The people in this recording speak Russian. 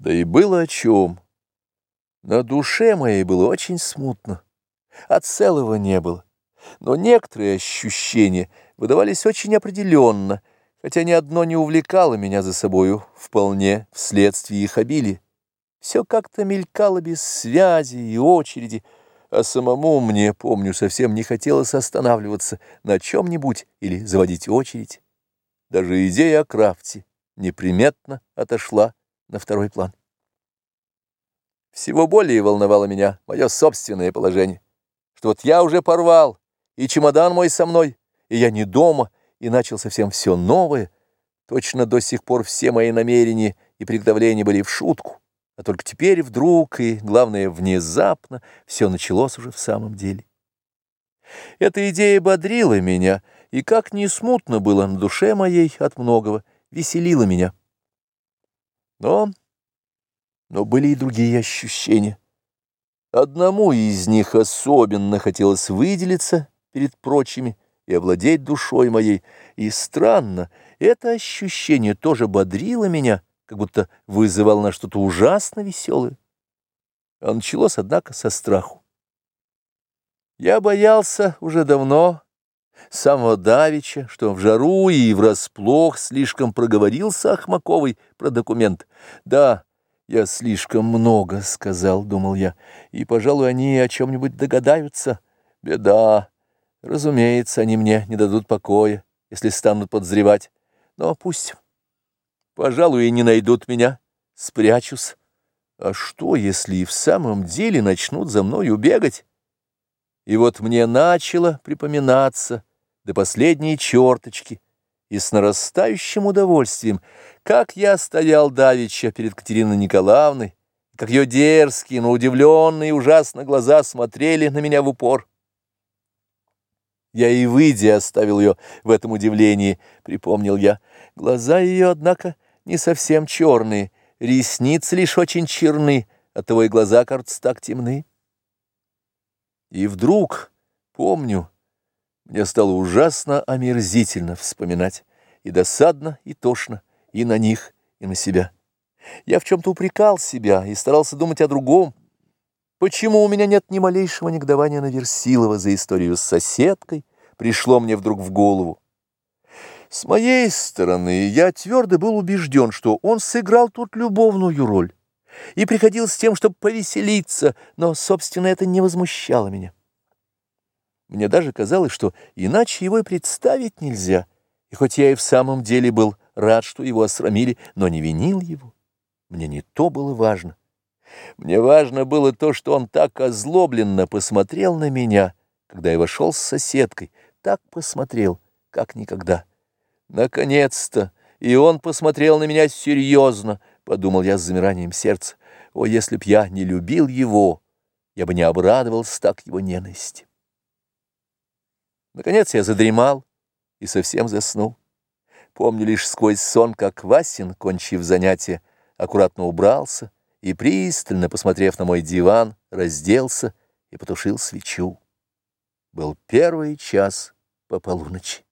Да и было о чем. На душе моей было очень смутно, а целого не было. Но некоторые ощущения выдавались очень определенно, хотя ни одно не увлекало меня за собою вполне вследствие их обилия. Все как-то мелькало без связи и очереди, а самому мне, помню, совсем не хотелось останавливаться на чем-нибудь или заводить очередь. Даже идея о крафте неприметно отошла на второй план. Всего более волновало меня мое собственное положение, что вот я уже порвал, и чемодан мой со мной, и я не дома, и начал совсем все новое, точно до сих пор все мои намерения и приготовления были в шутку, а только теперь вдруг, и, главное, внезапно, все началось уже в самом деле. Эта идея бодрила меня, и как не смутно было на душе моей от многого, веселила меня. Но, но были и другие ощущения. Одному из них особенно хотелось выделиться перед прочими и овладеть душой моей, и странно, это ощущение тоже бодрило меня, как будто вызывало на что-то ужасно веселое. А началось, однако, со страху. Я боялся уже давно, самого Давича, что в жару и врасплох слишком проговорился Ахмаковой про документ. Да, я слишком много сказал, думал я, и, пожалуй, они о чем-нибудь догадаются. Беда. Разумеется, они мне не дадут покоя, если станут подозревать. Но пусть. Пожалуй, и не найдут меня. Спрячусь. А что, если и в самом деле начнут за мною бегать? И вот мне начало припоминаться до последней черточки, и с нарастающим удовольствием, как я стоял давеча перед Катериной Николаевной, как ее дерзкие, но удивленные ужасно глаза смотрели на меня в упор. Я и выйдя оставил ее в этом удивлении, припомнил я. Глаза ее, однако, не совсем черные, ресницы лишь очень черны, оттого и глаза, кажутся, так темны. И вдруг, помню, мне стало ужасно омерзительно вспоминать, и досадно, и тошно, и на них, и на себя. Я в чем-то упрекал себя и старался думать о другом. Почему у меня нет ни малейшего негодования на Версилова за историю с соседкой, пришло мне вдруг в голову. С моей стороны, я твердо был убежден, что он сыграл тут любовную роль и приходил с тем, чтобы повеселиться, но, собственно, это не возмущало меня. Мне даже казалось, что иначе его и представить нельзя. И хоть я и в самом деле был рад, что его осрамили, но не винил его. Мне не то было важно. Мне важно было то, что он так озлобленно посмотрел на меня, когда я вошел с соседкой, так посмотрел, как никогда. Наконец-то! И он посмотрел на меня серьезно, подумал я с замиранием сердца. О, если б я не любил его, я бы не обрадовался так его ненависти. Наконец я задремал и совсем заснул. Помню лишь сквозь сон, как Васин, кончив занятие, аккуратно убрался и, пристально посмотрев на мой диван, разделся и потушил свечу. Был первый час по полуночи.